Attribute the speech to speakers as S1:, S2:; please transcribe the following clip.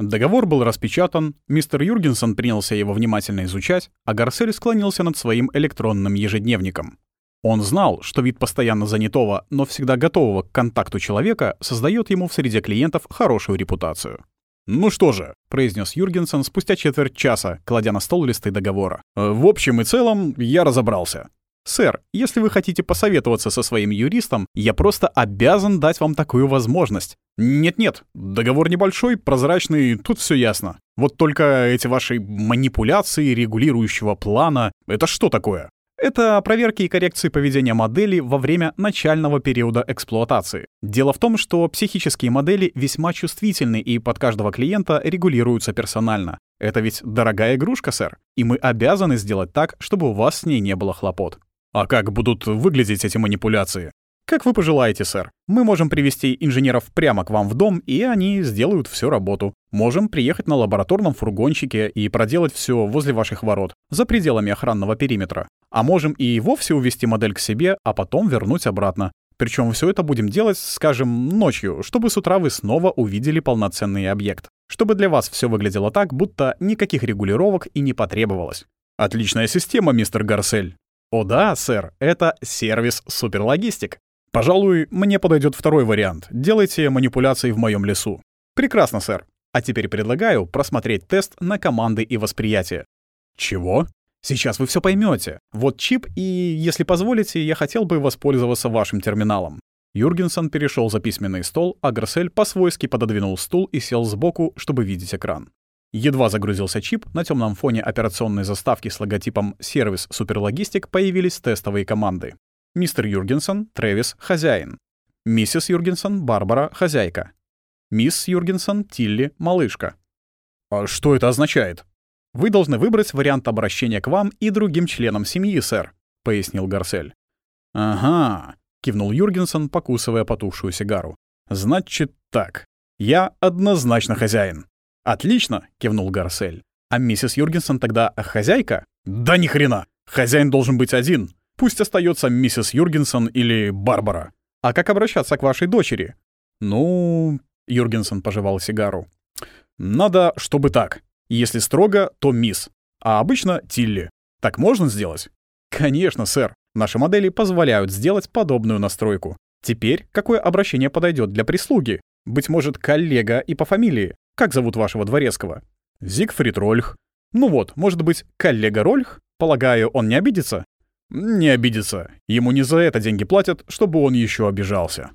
S1: Договор был распечатан, мистер Юргенсон принялся его внимательно изучать, а Гарсель склонился над своим электронным ежедневником. Он знал, что вид постоянно занятого, но всегда готового к контакту человека создает ему в среде клиентов хорошую репутацию. «Ну что же», — произнес Юргенсон спустя четверть часа, кладя на стол листы договора. «В общем и целом, я разобрался. «Сэр, если вы хотите посоветоваться со своим юристом, я просто обязан дать вам такую возможность». «Нет-нет, договор небольшой, прозрачный, тут все ясно. Вот только эти ваши манипуляции регулирующего плана — это что такое?» Это проверки и коррекции поведения модели во время начального периода эксплуатации. Дело в том, что психические модели весьма чувствительны и под каждого клиента регулируются персонально. Это ведь дорогая игрушка, сэр, и мы обязаны сделать так, чтобы у вас с ней не было хлопот. А как будут выглядеть эти манипуляции? Как вы пожелаете, сэр. Мы можем привести инженеров прямо к вам в дом, и они сделают всю работу. Можем приехать на лабораторном фургончике и проделать все возле ваших ворот, за пределами охранного периметра. А можем и вовсе увести модель к себе, а потом вернуть обратно. Причем все это будем делать, скажем, ночью, чтобы с утра вы снова увидели полноценный объект. Чтобы для вас все выглядело так, будто никаких регулировок и не потребовалось. Отличная система, мистер Гарсель. О да, сэр, это сервис Суперлогистик. Пожалуй, мне подойдет второй вариант. Делайте манипуляции в моем лесу. Прекрасно, сэр. А теперь предлагаю просмотреть тест на команды и восприятие. Чего? Сейчас вы все поймете. Вот чип, и, если позволите, я хотел бы воспользоваться вашим терминалом. Юргенсон перешел за письменный стол, а Грассель по-свойски пододвинул стул и сел сбоку, чтобы видеть экран. Едва загрузился чип, на темном фоне операционной заставки с логотипом «Сервис Суперлогистик» появились тестовые команды. Мистер Юргенсон, Трэвис, хозяин. Миссис Юргенсон, Барбара, хозяйка. Мисс Юргенсон, Тилли, малышка. А что это означает? Вы должны выбрать вариант обращения к вам и другим членам семьи, сэр, пояснил Гарсель. Ага, кивнул Юргенсон, покусывая потухшую сигару. Значит так. Я однозначно хозяин. «Отлично!» — кивнул Гарсель. «А миссис Юргенсон тогда хозяйка?» «Да ни хрена! Хозяин должен быть один. Пусть остается миссис Юргенсон или Барбара. А как обращаться к вашей дочери?» «Ну...» — Юргенсон пожевал сигару. «Надо, чтобы так. Если строго, то мисс. А обычно Тилли. Так можно сделать?» «Конечно, сэр. Наши модели позволяют сделать подобную настройку. Теперь какое обращение подойдет для прислуги? Быть может, коллега и по фамилии? Как зовут вашего дворецкого? Зигфрид Рольх. Ну вот, может быть, коллега Рольх? Полагаю, он не обидится? Не обидится. Ему не за это деньги платят, чтобы он еще обижался.